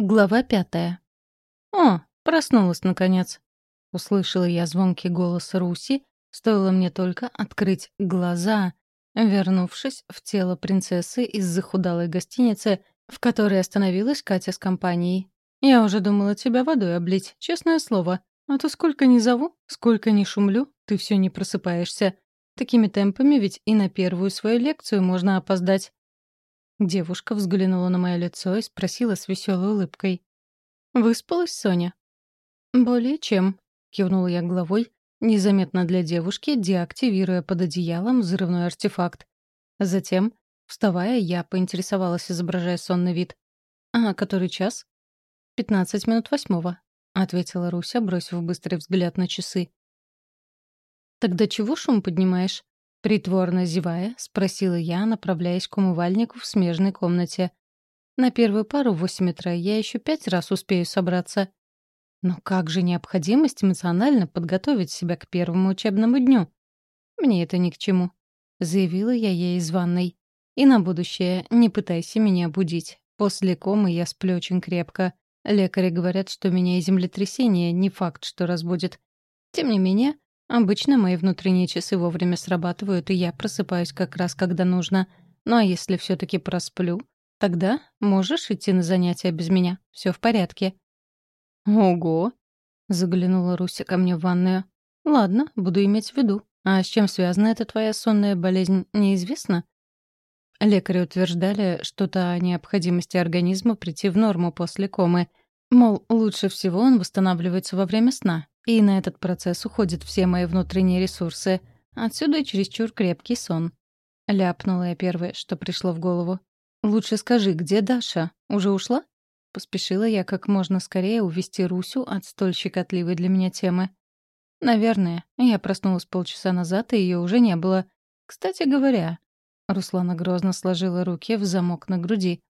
Глава пятая. «О, проснулась, наконец!» — услышала я звонкий голос Руси, стоило мне только открыть глаза, вернувшись в тело принцессы из захудалой гостиницы, в которой остановилась Катя с компанией. «Я уже думала тебя водой облить, честное слово. А то сколько ни зову, сколько ни шумлю, ты все не просыпаешься. Такими темпами ведь и на первую свою лекцию можно опоздать. Девушка взглянула на мое лицо и спросила с веселой улыбкой. «Выспалась, Соня?» «Более чем», — кивнула я головой, незаметно для девушки, деактивируя под одеялом взрывной артефакт. Затем, вставая, я поинтересовалась, изображая сонный вид. «А который час?» «Пятнадцать минут восьмого», — ответила Руся, бросив быстрый взгляд на часы. «Тогда чего шум поднимаешь?» Притворно зевая, спросила я, направляясь к умывальнику в смежной комнате. На первую пару в восемь утра я еще пять раз успею собраться. Но как же необходимость эмоционально подготовить себя к первому учебному дню? Мне это ни к чему, заявила я ей из ванной. И на будущее не пытайся меня будить. После комы я сплю очень крепко. Лекари говорят, что меня и землетрясение не факт, что разбудит. Тем не менее, Обычно мои внутренние часы вовремя срабатывают, и я просыпаюсь как раз, когда нужно. Ну а если все таки просплю, тогда можешь идти на занятия без меня. Все в порядке. «Ого!» — заглянула Руся ко мне в ванную. «Ладно, буду иметь в виду. А с чем связана эта твоя сонная болезнь, неизвестно?» Лекари утверждали что-то о необходимости организма прийти в норму после комы. Мол, лучше всего он восстанавливается во время сна, и на этот процесс уходят все мои внутренние ресурсы. Отсюда и чересчур крепкий сон. Ляпнула я первое, что пришло в голову. «Лучше скажи, где Даша? Уже ушла?» Поспешила я как можно скорее увести Русю от столь щекотливой для меня темы. «Наверное. Я проснулась полчаса назад, и ее уже не было. Кстати говоря...» Руслана грозно сложила руки в замок на груди.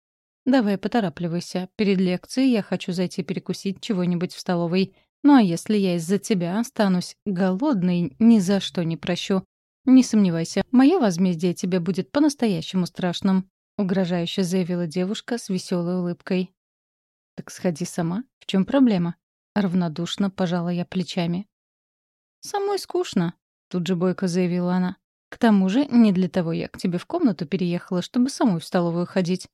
«Давай поторапливайся. Перед лекцией я хочу зайти перекусить чего-нибудь в столовой. Ну а если я из-за тебя останусь голодной, ни за что не прощу. Не сомневайся, мое возмездие тебе будет по-настоящему страшным», — угрожающе заявила девушка с веселой улыбкой. «Так сходи сама. В чем проблема?» — равнодушно пожала я плечами. «Самой скучно», — тут же бойко заявила она. «К тому же не для того я к тебе в комнату переехала, чтобы самой в столовую ходить».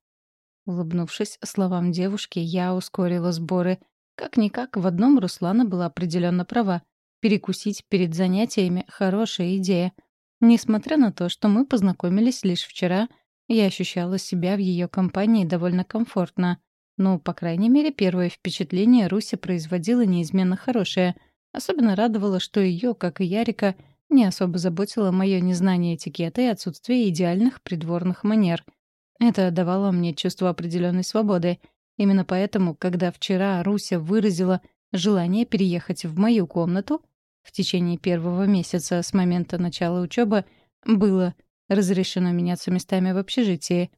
Улыбнувшись словам девушки, я ускорила сборы — как-никак, в одном Руслана была определенно права. Перекусить перед занятиями — хорошая идея. Несмотря на то, что мы познакомились лишь вчера, я ощущала себя в ее компании довольно комфортно. Ну, по крайней мере, первое впечатление Руся производила неизменно хорошее. Особенно радовало, что ее, как и Ярика, не особо заботило мое незнание этикета и отсутствие идеальных придворных манер. Это давало мне чувство определенной свободы — Именно поэтому, когда вчера Руся выразила желание переехать в мою комнату, в течение первого месяца с момента начала учебы было разрешено меняться местами в общежитии.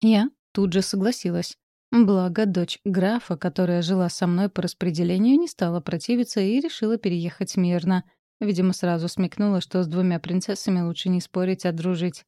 Я тут же согласилась. Благо, дочь графа, которая жила со мной по распределению, не стала противиться и решила переехать мирно. Видимо, сразу смекнула, что с двумя принцессами лучше не спорить, а дружить.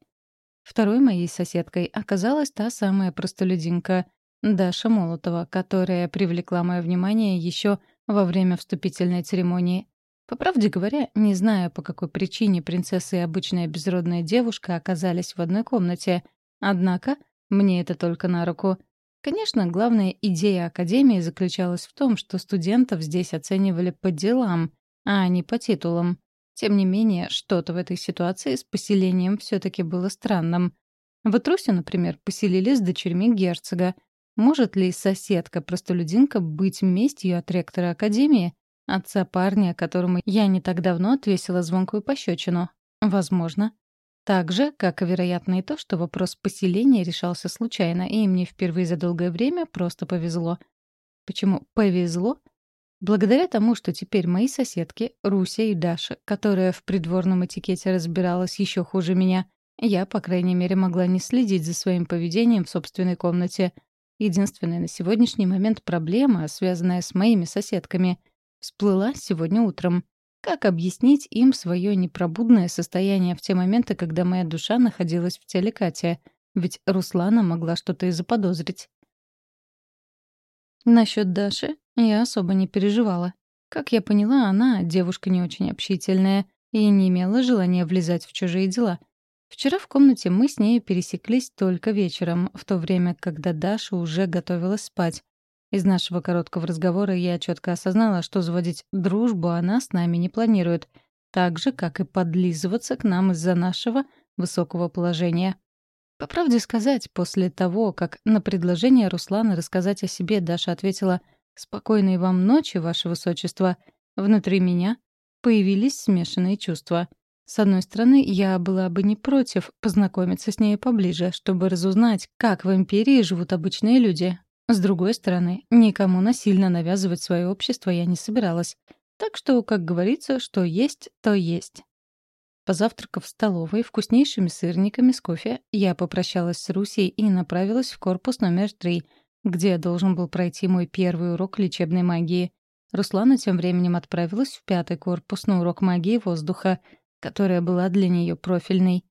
Второй моей соседкой оказалась та самая простолюдинка — Даша Молотова, которая привлекла мое внимание еще во время вступительной церемонии. По правде говоря, не знаю, по какой причине принцесса и обычная безродная девушка оказались в одной комнате. Однако мне это только на руку. Конечно, главная идея Академии заключалась в том, что студентов здесь оценивали по делам, а не по титулам. Тем не менее, что-то в этой ситуации с поселением все таки было странным. В Этрусе, например, поселили с дочерьми герцога — может ли соседка-простолюдинка быть местью от ректора Академии? Отца парня, которому я не так давно отвесила звонкую пощечину? Возможно. Так же, как вероятно и то, что вопрос поселения решался случайно, и мне впервые за долгое время просто повезло. Почему повезло? Благодаря тому, что теперь мои соседки, Руся и Даша, которая в придворном этикете разбиралась еще хуже меня, я, по крайней мере, могла не следить за своим поведением в собственной комнате — Единственная на сегодняшний момент проблема, связанная с моими соседками, всплыла сегодня утром. Как объяснить им свое непробудное состояние в те моменты, когда моя душа находилась в теле Кати? Ведь Руслана могла что-то и заподозрить. Насчет Даши я особо не переживала. Как я поняла, она девушка не очень общительная и не имела желания влезать в чужие дела. Вчера в комнате мы с ней пересеклись только вечером, в то время, когда Даша уже готовилась спать. Из нашего короткого разговора я четко осознала, что заводить дружбу она с нами не планирует, так же, как и подлизываться к нам из-за нашего высокого положения. По правде сказать, после того, как на предложение Руслана рассказать о себе Даша ответила «Спокойной вам ночи, ваше высочество», внутри меня появились смешанные чувства. С одной стороны, я была бы не против познакомиться с ней поближе, чтобы разузнать, как в империи живут обычные люди, с другой стороны, никому насильно навязывать свое общество я не собиралась. Так что, как говорится, что есть, то есть. Позавтракав в столовой вкуснейшими сырниками с кофе, я попрощалась с Русей и направилась в корпус номер три, где должен был пройти мой первый урок лечебной магии. Руслана тем временем отправилась в пятый корпус на урок магии воздуха, которая была для нее профильной.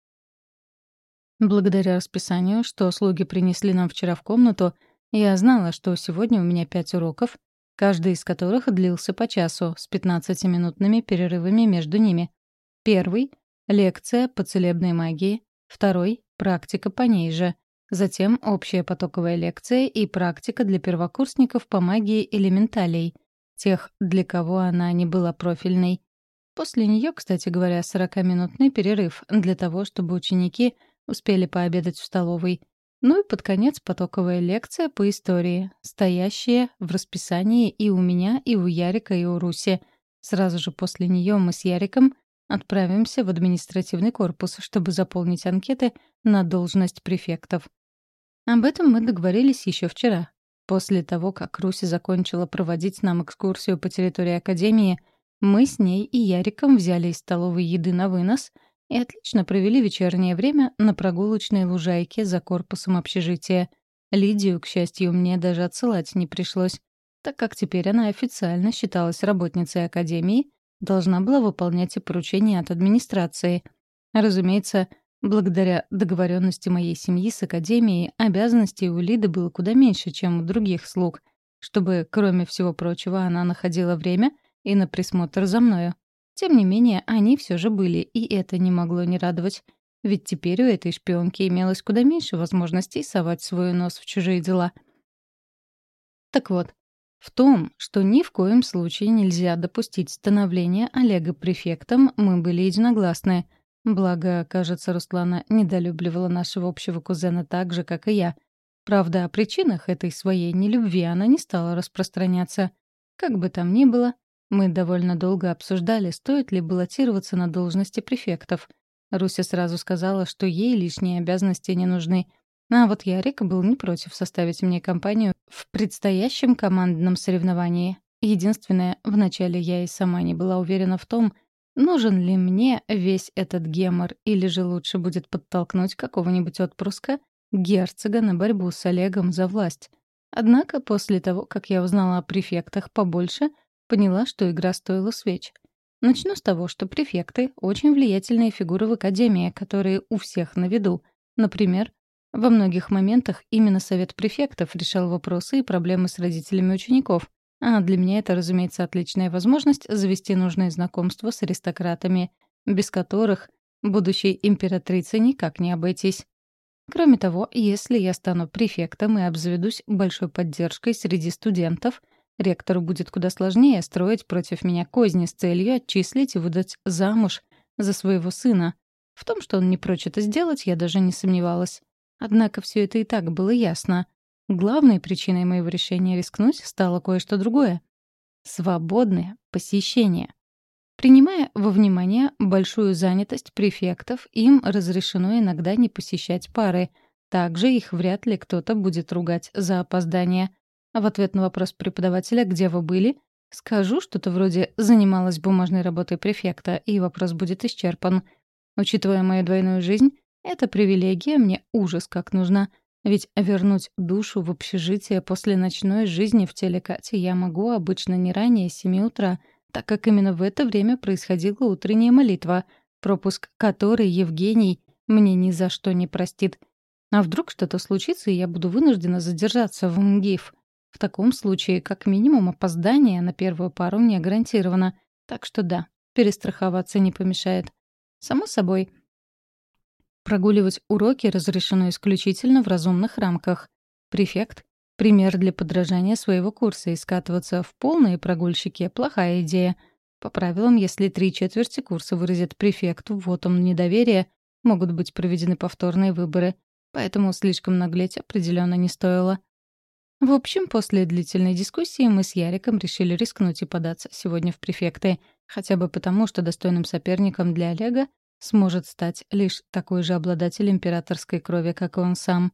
Благодаря расписанию, что слуги принесли нам вчера в комнату, я знала, что сегодня у меня пять уроков, каждый из которых длился по часу, с 15-минутными перерывами между ними. Первый — лекция по целебной магии. Второй — практика по ней же. Затем общая потоковая лекция и практика для первокурсников по магии элементалей, тех, для кого она не была профильной. После нее, кстати говоря, 40-минутный перерыв для того, чтобы ученики успели пообедать в столовой — ну и под конец потоковая лекция по истории, стоящая в расписании и у меня, и у Ярика, и у Руси. Сразу же после нее мы с Яриком отправимся в административный корпус, чтобы заполнить анкеты на должность префектов. Об этом мы договорились еще вчера. После того, как Руси закончила проводить нам экскурсию по территории Академии, мы с ней и Яриком взяли из столовой еды на вынос — и отлично провели вечернее время на прогулочной лужайке за корпусом общежития. Лидию, к счастью, мне даже отсылать не пришлось, так как теперь она официально считалась работницей Академии, должна была выполнять и поручения от администрации. Разумеется, благодаря договоренности моей семьи с Академией, обязанностей у Лиды было куда меньше, чем у других слуг, чтобы, кроме всего прочего, она находила время и на присмотр за мною. Тем не менее, они все же были, и это не могло не радовать. Ведь теперь у этой шпионки имелось куда меньше возможностей совать свой нос в чужие дела. Так вот, в том, что ни в коем случае нельзя допустить становления Олега префектом, мы были единогласны. Благо, кажется, Руслана недолюбливала нашего общего кузена так же, как и я. Правда, о причинах этой своей нелюбви она не стала распространяться. Как бы там ни было, мы довольно долго обсуждали, стоит ли баллотироваться на должности префектов. Руся сразу сказала, что ей лишние обязанности не нужны. А вот Ярик был не против составить мне компанию в предстоящем командном соревновании. Единственное, вначале я и сама не была уверена в том, нужен ли мне весь этот гемор, или же лучше будет подтолкнуть какого-нибудь отпрыска герцога на борьбу с Олегом за власть. Однако после того, как я узнала о префектах побольше — Поняла, что игра стоила свеч. Начну с того, что префекты — очень влиятельные фигуры в Академии, которые у всех на виду. Например, во многих моментах именно Совет префектов решал вопросы и проблемы с родителями учеников. А для меня это, разумеется, отличная возможность завести нужные знакомства с аристократами, без которых будущей императрице никак не обойтись. Кроме того, если я стану префектом и обзаведусь большой поддержкой среди студентов — Ректору будет куда сложнее строить против меня козни с целью отчислить и выдать замуж за своего сына. В том, что он не прочь это сделать, я даже не сомневалась. Однако все это и так было ясно. Главной причиной моего решения рискнуть стало кое-что другое. Свободное посещение. Принимая во внимание большую занятость префектов, им разрешено иногда не посещать пары. Также их вряд ли кто-то будет ругать за опоздание. А в ответ на вопрос преподавателя «Где вы были?» скажу что-то вроде «Занималась бумажной работой префекта», и вопрос будет исчерпан. Учитывая мою двойную жизнь, эта привилегия мне ужас как нужна. Ведь вернуть душу в общежитие после ночной жизни в теле Кати я могу обычно не ранее семи утра, так как именно в это время происходила утренняя молитва, пропуск которой Евгений мне ни за что не простит. А вдруг что-то случится, и я буду вынуждена задержаться в МГИФ? В таком случае, как минимум, опоздание на первую пару мне гарантировано. Так что да, перестраховаться не помешает. Само собой, прогуливать уроки разрешено исключительно в разумных рамках. Префект — пример для подражания своего курса, и скатываться в полные прогульщики — плохая идея. По правилам, если три четверти курса выразят префекту вотом недоверия, могут быть проведены повторные выборы, поэтому слишком наглеть определенно не стоило. В общем, после длительной дискуссии мы с Яриком решили рискнуть и податься сегодня в префекты, хотя бы потому, что достойным соперником для Олега сможет стать лишь такой же обладатель императорской крови, как и он сам.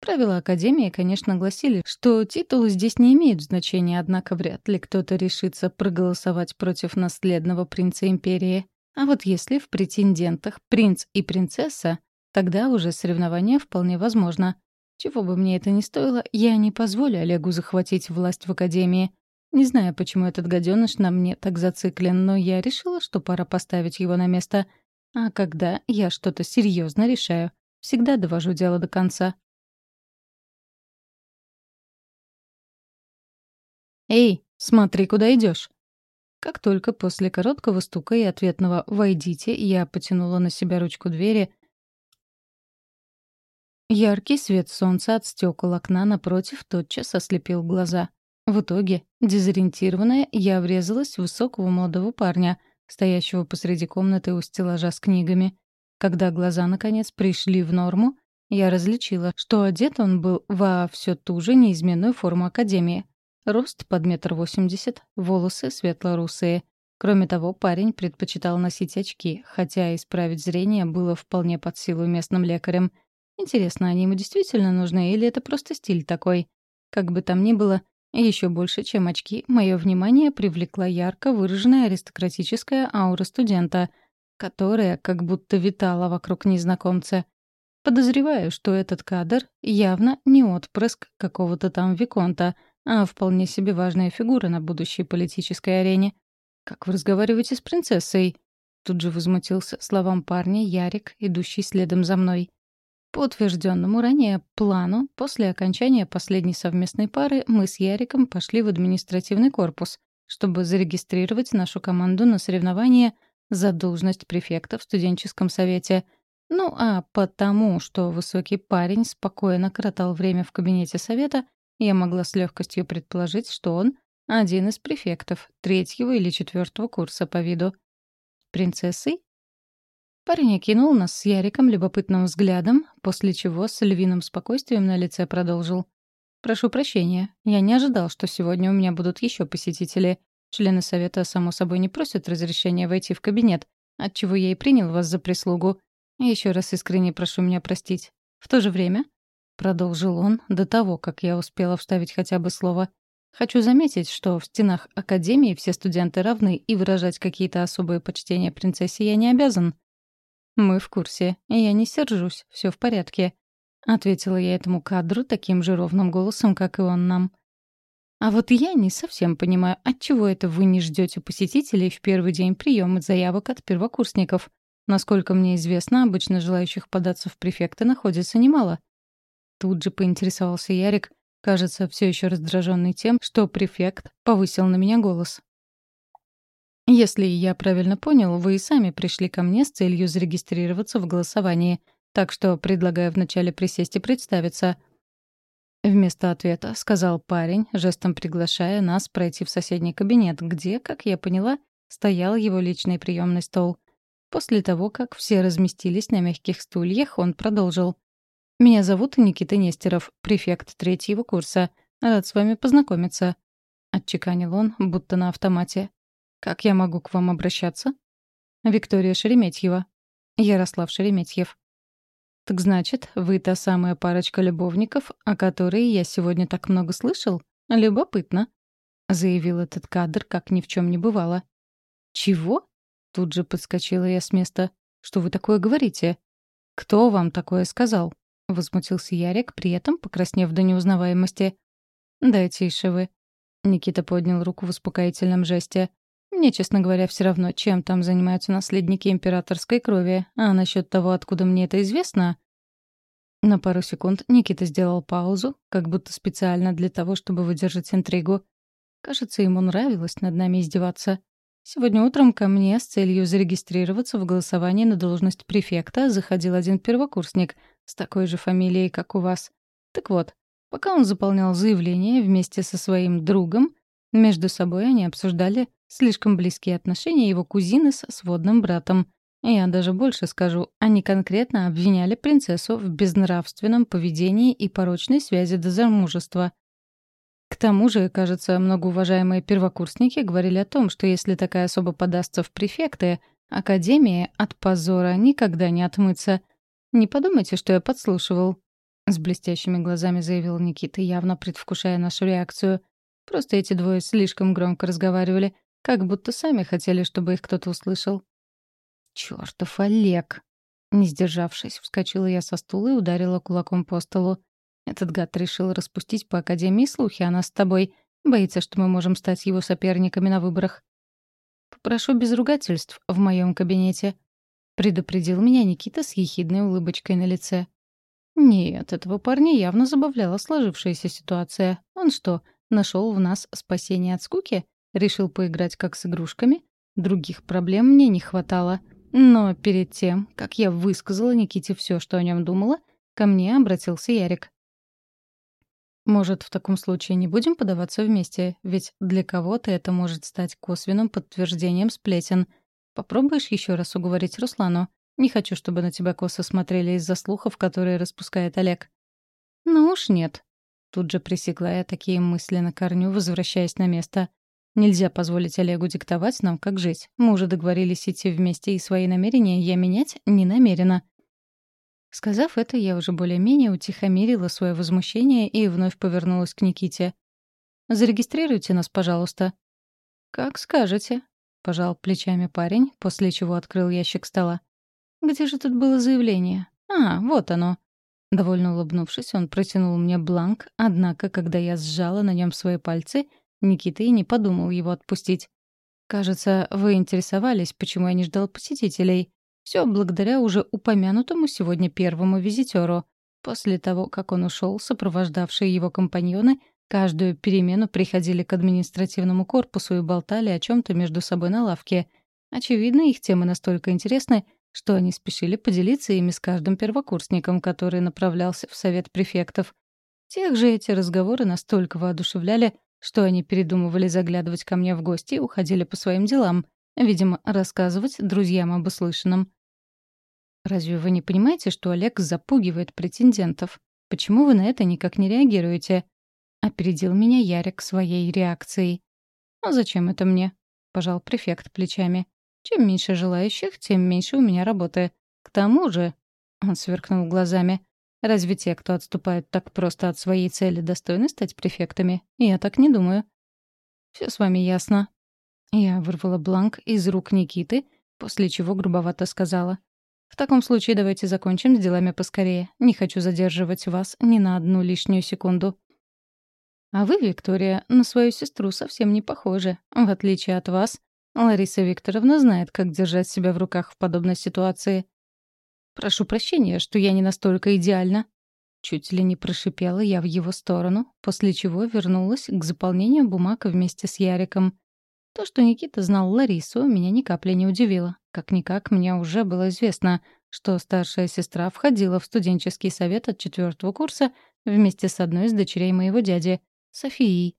Правила Академии, конечно, гласили, что титулы здесь не имеют значения, однако вряд ли кто-то решится проголосовать против наследного принца Империи. А вот если в претендентах принц и принцесса, тогда уже соревнование вполне возможно — чего бы мне это ни стоило, я не позволю Олегу захватить власть в Академии. Не знаю, почему этот гаденыш на мне так зациклен, но я решила, что пора поставить его на место. А когда я что-то серьезно решаю, всегда довожу дело до конца. «Эй, смотри, куда идешь. Как только после короткого стука и ответного «Войдите» я потянула на себя ручку двери, Яркий свет солнца от стекол окна напротив тотчас ослепил глаза. В итоге, дезориентированная, я врезалась в высокого молодого парня, стоящего посреди комнаты у стеллажа с книгами. Когда глаза, наконец, пришли в норму, я различила, что одет он был во все ту же неизменную форму Академии. Рост под метр восемьдесят, волосы светло-русые. Кроме того, парень предпочитал носить очки, хотя исправить зрение было вполне под силу местным лекарям — Интересно, они ему действительно нужны или это просто стиль такой? Как бы там ни было, еще больше, чем очки, мое внимание привлекла ярко выраженная аристократическая аура студента, которая как будто витала вокруг незнакомца. Подозреваю, что этот кадр явно не отпрыск какого-то там Виконта, а вполне себе важная фигура на будущей политической арене. «Как вы разговариваете с принцессой?» Тут же возмутился словам парня Ярик, идущий следом за мной. По утвержденному ранее плану, после окончания последней совместной пары мы с Яриком пошли в административный корпус, чтобы зарегистрировать нашу команду на соревнования за должность префекта в студенческом совете. Ну а потому, что высокий парень спокойно коротал время в кабинете совета, я могла с легкостью предположить, что он один из префектов третьего или четвертого курса по виду. Принцессой Парень окинул нас с Яриком любопытным взглядом, после чего с львиным спокойствием на лице продолжил. «Прошу прощения, я не ожидал, что сегодня у меня будут еще посетители. Члены совета, само собой, не просят разрешения войти в кабинет, отчего я и принял вас за прислугу. Еще раз искренне прошу меня простить. В то же время...» — продолжил он до того, как я успела вставить хотя бы слово. «Хочу заметить, что в стенах Академии все студенты равны, и выражать какие-то особые почтения принцессе я не обязан». «Мы в курсе, и я не сержусь, все в порядке», — ответила я этому кадру таким же ровным голосом, как и он нам. «А вот я не совсем понимаю, отчего это вы не ждете посетителей в первый день приема заявок от первокурсников? Насколько мне известно, обычно желающих податься в префекты находится немало». Тут же поинтересовался Ярик, кажется, все еще раздраженный тем, что префект повысил на меня голос. Если я правильно понял, вы и сами пришли ко мне с целью зарегистрироваться в голосовании, так что предлагаю вначале присесть и представиться. Вместо ответа сказал парень, жестом приглашая нас пройти в соседний кабинет, где, как я поняла, стоял его личный приемный стол. После того, как все разместились на мягких стульях, он продолжил. «Меня зовут Никита Нестеров, префект третьего курса. Рад с вами познакомиться», — отчеканил он, будто на автомате. Как я могу к вам обращаться? Виктория Шереметьева. Ярослав Шереметьев. Так значит, вы та самая парочка любовников, о которой я сегодня так много слышал? Любопытно. Заявил этот кадр, как ни в чем не бывало. Чего? Тут же подскочила я с места. Что вы такое говорите? Кто вам такое сказал? Возмутился Ярик, при этом покраснев до неузнаваемости. «Да тише вы». Никита поднял руку в успокоительном жесте. Мне, честно говоря, все равно, чем там занимаются наследники императорской крови. А насчет того, откуда мне это известно... На пару секунд Никита сделал паузу, как будто специально для того, чтобы выдержать интригу. Кажется, ему нравилось над нами издеваться. Сегодня утром ко мне с целью зарегистрироваться в голосовании на должность префекта заходил один первокурсник с такой же фамилией, как у вас. Так вот, пока он заполнял заявление вместе со своим другом, между собой они обсуждали слишком близкие отношения его кузины со сводным братом. Я даже больше скажу, они конкретно обвиняли принцессу в безнравственном поведении и порочной связи до замужества. К тому же, кажется, многоуважаемые первокурсники говорили о том, что если такая особа подастся в префекты, Академия от позора никогда не отмыться. Не подумайте, что я подслушивал. С блестящими глазами заявил Никита, явно предвкушая нашу реакцию. Просто эти двое слишком громко разговаривали, как будто сами хотели, чтобы их кто-то услышал. «Чёртов Олег!» Не сдержавшись, вскочила я со стула и ударила кулаком по столу. Этот гад решил распустить по Академии слухи о нас с тобой. Боится, что мы можем стать его соперниками на выборах. «Попрошу без ругательств в моем кабинете», — предупредил меня Никита с ехидной улыбочкой на лице. Нет, этого парня явно забавляла сложившаяся ситуация. Он что, нашел в нас спасение от скуки? Решил поиграть как с игрушками? Других проблем мне не хватало. Но перед тем, как я высказала Никите все, что о нем думала, ко мне обратился Ярик. «Может, в таком случае не будем подаваться вместе? Ведь для кого-то это может стать косвенным подтверждением сплетен. Попробуешь еще раз уговорить Руслану? Не хочу, чтобы на тебя косо смотрели из-за слухов, которые распускает Олег». «Ну уж нет». Тут же пресекла я такие мысли на корню, возвращаясь на место. Нельзя позволить Олегу диктовать нам, как жить. Мы уже договорились идти вместе, и свои намерения я менять не намерена. Сказав это, я уже более-менее утихомирила свое возмущение и вновь повернулась к Никите. «Зарегистрируйте нас, пожалуйста». «Как скажете», — пожал плечами парень, после чего открыл ящик стола. «Где же тут было заявление? А, вот оно». Довольно улыбнувшись, он протянул мне бланк, однако, когда я сжала на нем свои пальцы — Никита и не подумал его отпустить. «Кажется, вы интересовались, почему я не ждал посетителей. Все благодаря уже упомянутому сегодня первому визитеру. После того, как он ушел, сопровождавшие его компаньоны каждую перемену приходили к административному корпусу и болтали о чем то между собой на лавке. Очевидно, их темы настолько интересны, что они спешили поделиться ими с каждым первокурсником, который направлялся в совет префектов. Тех же эти разговоры настолько воодушевляли, что они передумывали заглядывать ко мне в гости и уходили по своим делам, видимо, рассказывать друзьям об услышанном. «Разве вы не понимаете, что Олег запугивает претендентов? Почему вы на это никак не реагируете?» Опередил меня Ярик своей реакцией. «А зачем это мне?» — пожал префект плечами. «Чем меньше желающих, тем меньше у меня работы. К тому же...» — он сверкнул глазами. Разве те, кто отступают так просто от своей цели, достойны стать префектами? Я так не думаю. Все с вами ясно. Я вырвала бланк из рук Никиты, после чего грубовато сказала. В таком случае давайте закончим с делами поскорее. Не хочу задерживать вас ни на одну лишнюю секунду. А вы, Виктория, на свою сестру совсем не похожи. В отличие от вас, Лариса Викторовна знает, как держать себя в руках в подобной ситуации. «Прошу прощения, что я не настолько идеальна». Чуть ли не прошипела я в его сторону, после чего вернулась к заполнению бумаг вместе с Яриком. То, что Никита знал Ларису, меня ни капли не удивило. Как-никак мне уже было известно, что старшая сестра входила в студенческий совет от четвертого курса вместе с одной из дочерей моего дяди, Софией.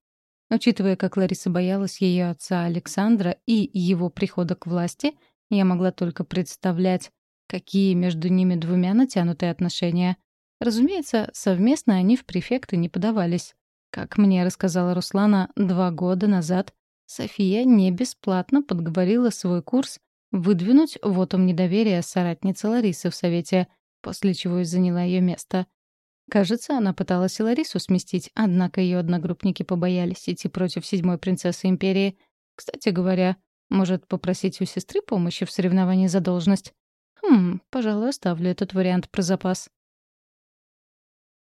Учитывая, как Лариса боялась ее отца Александра и его прихода к власти, я могла только представлять, Какие между ними двумя натянутые отношения. Разумеется, совместно они в префекты не подавались. Как мне рассказала Руслана два года назад, София не бесплатно подговорила свой курс выдвинуть вотом недоверия соратницы Ларисы в Совете, после чего и заняла ее место. Кажется, она пыталась и Ларису сместить, однако ее одногруппники побоялись идти против седьмой принцессы Империи. Кстати говоря, может попросить у сестры помощи в соревновании за должность. Хм, пожалуй, оставлю этот вариант про запас.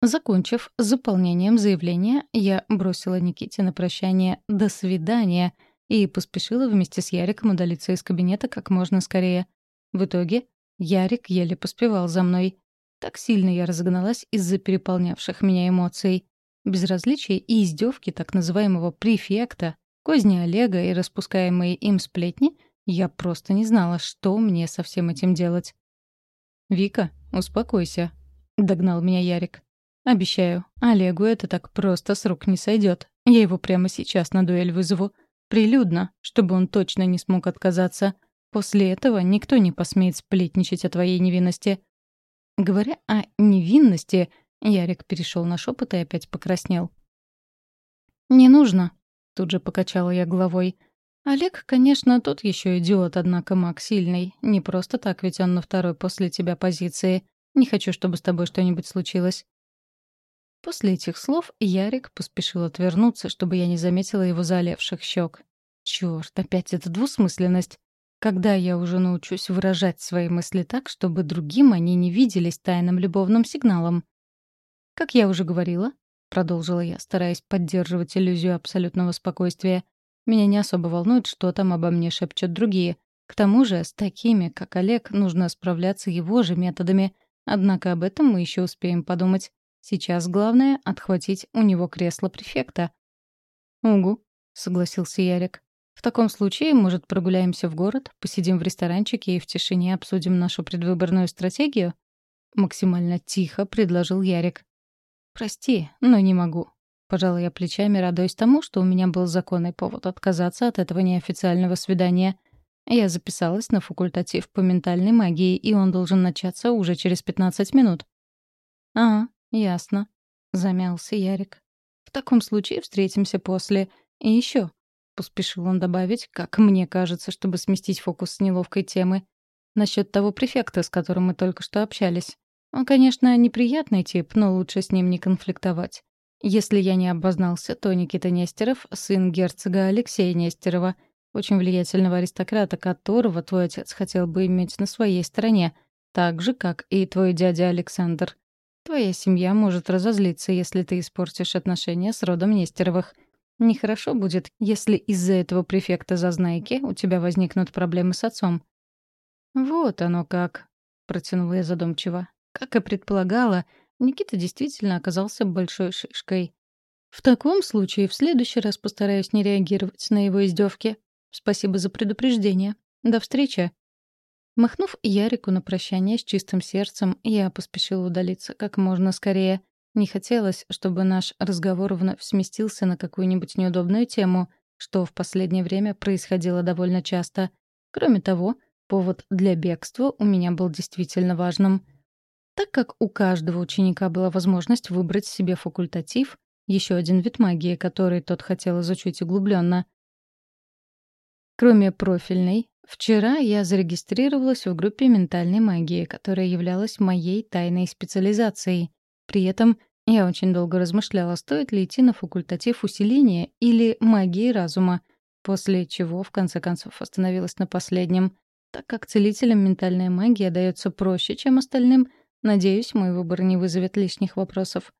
Закончив с заполнением заявления, я бросила Никите на прощание «до свидания» и поспешила вместе с Яриком удалиться из кабинета как можно скорее. В итоге Ярик еле поспевал за мной. Так сильно я разогналась из-за переполнявших меня эмоций. Безразличие и издевки так называемого префекта, козни Олега и распускаемые им сплетни я просто не знала, что мне со всем этим делать. «Вика, успокойся», — догнал меня Ярик. «Обещаю, Олегу это так просто с рук не сойдет. Я его прямо сейчас на дуэль вызову. Прилюдно, чтобы он точно не смог отказаться. После этого никто не посмеет сплетничать о твоей невинности. Говоря о невинности, Ярик перешел на шепот и опять покраснел. «Не нужно», — тут же покачала я головой. «Олег, конечно, тот еще идиот, однако маг сильный. Не просто так, ведь он на второй после тебя позиции. Не хочу, чтобы с тобой что-нибудь случилось». После этих слов Ярик поспешил отвернуться, чтобы я не заметила его залевших щек. Черт, опять эта двусмысленность. Когда я уже научусь выражать свои мысли так, чтобы другим они не виделись тайным любовным сигналом? Как я уже говорила, продолжила я, стараясь поддерживать иллюзию абсолютного спокойствия, меня не особо волнует, что там обо мне шепчут другие. К тому же, с такими, как Олег, нужно справляться его же методами. Однако об этом мы еще успеем подумать. Сейчас главное — отхватить у него кресло префекта. «Угу», — согласился Ярик. Таком случае, может, прогуляемся в город, посидим в ресторанчике и в тишине обсудим нашу предвыборную стратегию?» Максимально тихо предложил Ярик. «Прости, но не могу». Пожала я плечами, радуясь тому, что у меня был законный повод отказаться от этого неофициального свидания. Я записалась на факультатив по ментальной магии, и он должен начаться уже через 15 минут. «А, ясно», — замялся Ярик. «В таком случае встретимся после. И еще. — поспешил он добавить, как мне кажется, чтобы сместить фокус с неловкой темы. Насчет того префекта, с которым мы только что общались. Он, конечно, неприятный тип, но лучше с ним не конфликтовать. Если я не обознался, то Никита Нестеров — сын герцога Алексея Нестерова, очень влиятельного аристократа, которого твой отец хотел бы иметь на своей стороне, так же, как и твой дядя Александр. Твоя семья может разозлиться, если ты испортишь отношения с родом Нестеровых — Нехорошо будет, если из-за этого префекта зазнайки у тебя возникнут проблемы с отцом. «Вот оно как», — протянула я задумчиво. Как и предполагала, Никита действительно оказался большой шишкой. В таком случае в следующий раз постараюсь не реагировать на его издевки. Спасибо за предупреждение. До встречи. Махнув Ярику на прощание с чистым сердцем, я поспешила удалиться как можно скорее — не хотелось, чтобы наш разговор вновь сместился на какую-нибудь неудобную тему, что в последнее время происходило довольно часто. Кроме того, повод для бегства у меня был действительно важным. Так как у каждого ученика была возможность выбрать себе факультатив, еще один вид магии, который тот хотел изучить углубленно. Кроме профильной, вчера я зарегистрировалась в группе ментальной магии, которая являлась моей тайной специализацией. При этом я очень долго размышляла, стоит ли идти на факультатив усиления или магии разума, после чего, в конце концов, остановилась на последнем. Так как целителям ментальная магия дается проще, чем остальным, надеюсь, мой выбор не вызовет лишних вопросов.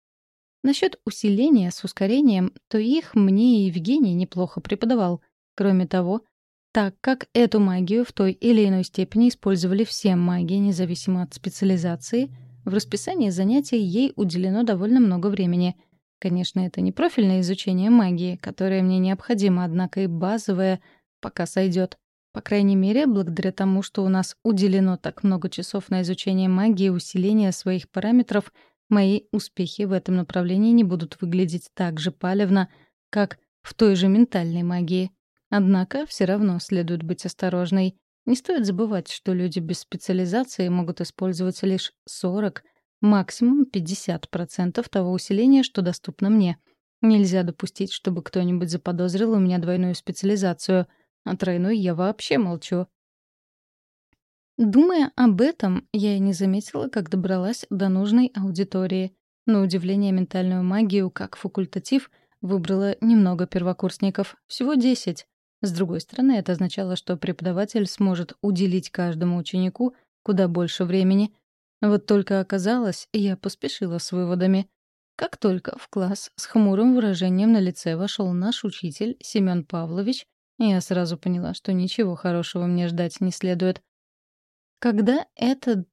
Насчет усиления с ускорением, то их мне и Евгений неплохо преподавал. Кроме того, так как эту магию в той или иной степени использовали все маги, независимо от специализации — в расписании занятий ей уделено довольно много времени. Конечно, это не профильное изучение магии, которое мне необходимо, однако и базовое пока сойдет. По крайней мере, благодаря тому, что у нас уделено так много часов на изучение магии и усиление своих параметров, мои успехи в этом направлении не будут выглядеть так же палевно, как в той же ментальной магии. Однако все равно следует быть осторожной. Не стоит забывать, что люди без специализации могут использовать лишь 40, максимум 50% того усиления, что доступно мне. Нельзя допустить, чтобы кто-нибудь заподозрил у меня двойную специализацию, а тройной я вообще молчу. Думая об этом, я и не заметила, как добралась до нужной аудитории. На удивление ментальную магию как факультатив выбрало немного первокурсников, всего 10. С другой стороны, это означало, что преподаватель сможет уделить каждому ученику куда больше времени. Вот только оказалось, я поспешила с выводами. Как только в класс с хмурым выражением на лице вошел наш учитель Семен Павлович, я сразу поняла, что ничего хорошего мне ждать не следует. Когда этот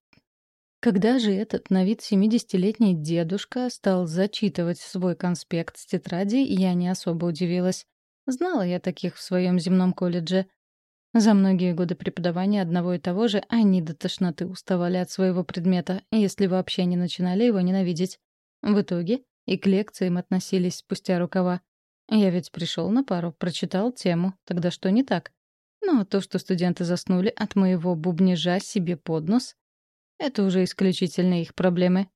Когда же этот на вид 70-летний дедушка стал зачитывать свой конспект с тетради, я не особо удивилась. Знала я таких в своем земном колледже. За многие годы преподавания одного и того же они до тошноты уставали от своего предмета, если вообще не начинали его ненавидеть. В итоге и к лекциям относились спустя рукава. Я ведь пришел на пару, прочитал тему, тогда что не так? Но то, что студенты заснули от моего бубнижа себе под нос, это уже исключительно их проблемы.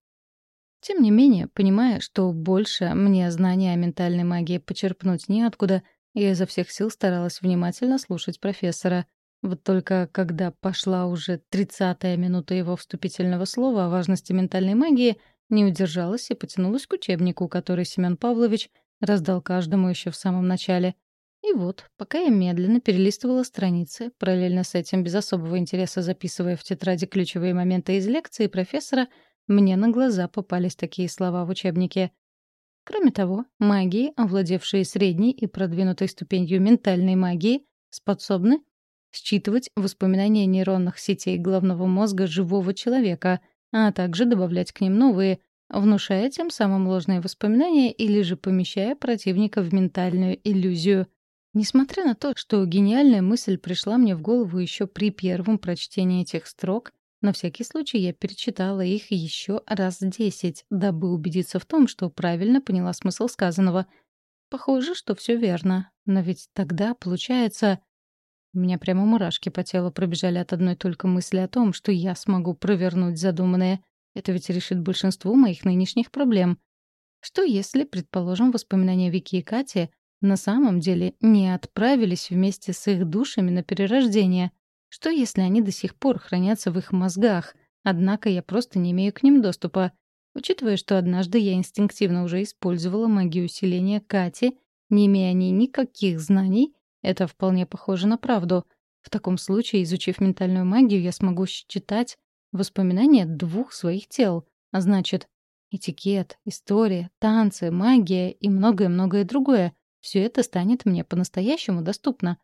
Тем не менее, понимая, что больше мне знания о ментальной магии почерпнуть неоткуда, я изо всех сил старалась внимательно слушать профессора. Вот только когда пошла уже тридцатая минута его вступительного слова о важности ментальной магии, не удержалась и потянулась к учебнику, который Семен Павлович раздал каждому еще в самом начале. И вот, пока я медленно перелистывала страницы, параллельно с этим без особого интереса записывая в тетради ключевые моменты из лекции профессора, мне на глаза попались такие слова в учебнике. Кроме того, магии, овладевшие средней и продвинутой ступенью ментальной магии, способны считывать воспоминания нейронных сетей головного мозга живого человека, а также добавлять к ним новые, внушая тем самым ложные воспоминания или же помещая противника в ментальную иллюзию — Несмотря на то, что гениальная мысль пришла мне в голову еще при первом прочтении этих строк, на всякий случай я перечитала их еще раз десять, дабы убедиться в том, что правильно поняла смысл сказанного. Похоже, что все верно. Но ведь тогда, получается... У меня прямо мурашки по телу пробежали от одной только мысли о том, что я смогу провернуть задуманное. Это ведь решит большинство моих нынешних проблем. Что если, предположим, воспоминания Вики и Кати на самом деле не отправились вместе с их душами на перерождение? Что если они до сих пор хранятся в их мозгах, однако я просто не имею к ним доступа? Учитывая, что однажды я инстинктивно уже использовала магию усиления Кати, не имея о ней никаких знаний, это вполне похоже на правду. В таком случае, изучив ментальную магию, я смогу считать воспоминания двух своих тел, а значит, этикет, история, танцы, магия и многое-многое другое — все это станет мне по-настоящему доступно.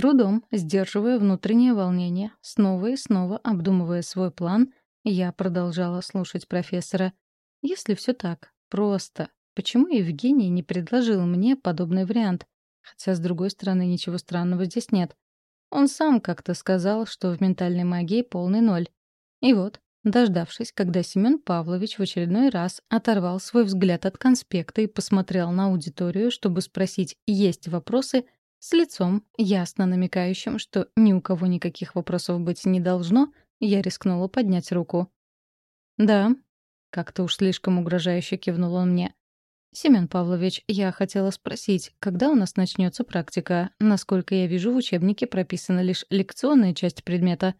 Трудом, сдерживая внутреннее волнение, снова и снова обдумывая свой план, я продолжала слушать профессора. Если все так просто, почему Евгений не предложил мне подобный вариант? Хотя, с другой стороны, ничего странного здесь нет. Он сам как-то сказал, что в ментальной магии полный ноль. И вот, Дождавшись, когда Семен Павлович в очередной раз оторвал свой взгляд от конспекта и посмотрел на аудиторию, чтобы спросить, есть вопросы, с лицом, ясно намекающим, что ни у кого никаких вопросов быть не должно, я рискнула поднять руку. «Да», — как-то уж слишком угрожающе кивнул он мне. «Семен Павлович, я хотела спросить, когда у нас начнется практика? Насколько я вижу, в учебнике прописана лишь лекционная часть предмета».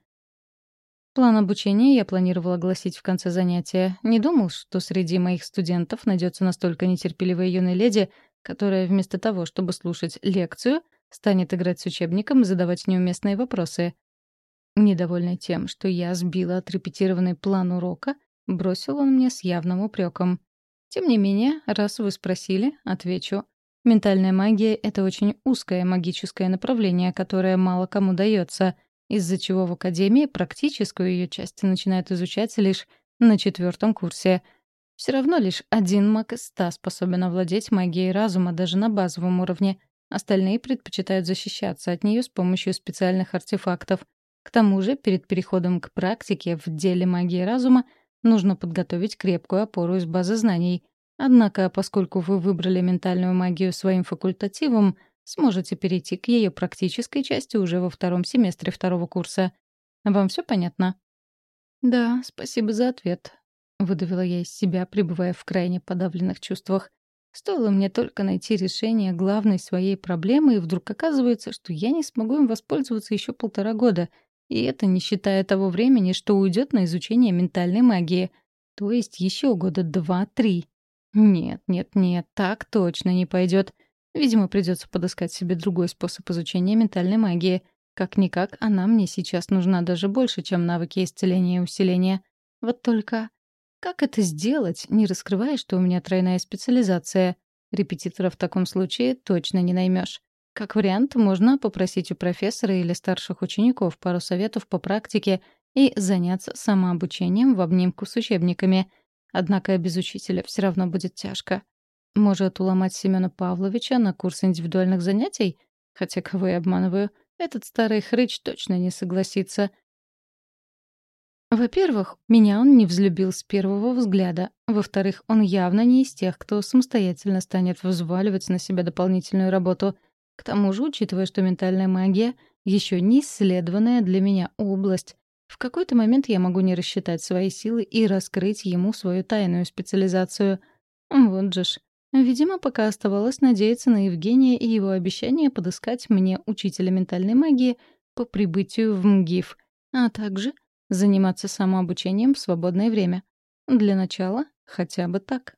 План обучения я планировала огласить в конце занятия. Не думал, что среди моих студентов найдется настолько нетерпеливая юная леди, которая вместо того, чтобы слушать лекцию, станет играть с учебником и задавать неуместные вопросы. Недовольный тем, что я сбила отрепетированный план урока, бросил он мне с явным упреком. Тем не менее, раз вы спросили, отвечу. Ментальная магия — это очень узкое магическое направление, которое мало кому дается — из-за чего в Академии практическую ее часть начинают изучать лишь на четвертом курсе. Все равно лишь один маг из ста способен овладеть магией разума даже на базовом уровне. Остальные предпочитают защищаться от нее с помощью специальных артефактов. К тому же, перед переходом к практике в деле магии разума нужно подготовить крепкую опору из базы знаний. Однако, поскольку вы выбрали ментальную магию своим факультативом — сможете перейти к ее практической части уже во втором семестре второго курса. Вам все понятно? Да, спасибо за ответ, выдавила я из себя, пребывая в крайне подавленных чувствах. Стоило мне только найти решение главной своей проблемы, и вдруг оказывается, что я не смогу им воспользоваться еще полтора года. И это не считая того времени, что уйдет на изучение ментальной магии. То есть еще года два-три. Нет, нет, нет, так точно не пойдет. Видимо, придется подыскать себе другой способ изучения ментальной магии. Как-никак, она мне сейчас нужна даже больше, чем навыки исцеления и усиления. Вот только как это сделать, не раскрывая, что у меня тройная специализация? Репетитора в таком случае точно не наймешь. Как вариант, можно попросить у профессора или старших учеников пару советов по практике и заняться самообучением в обнимку с учебниками. Однако без учителя все равно будет тяжко. Может, уломать Семена Павловича на курс индивидуальных занятий? Хотя кого я обманываю? Этот старый хрыч точно не согласится. Во-первых, меня он не взлюбил с первого взгляда. Во-вторых, он явно не из тех, кто самостоятельно станет взваливать на себя дополнительную работу. К тому же, учитывая, что ментальная магия — еще не исследованная для меня область, в какой-то момент я могу не рассчитать свои силы и раскрыть ему свою тайную специализацию. Вот же ж. Видимо, пока оставалось надеяться на Евгения и его обещание подыскать мне учителя ментальной магии по прибытию в МГИФ, а также заниматься самообучением в свободное время. Для начала хотя бы так.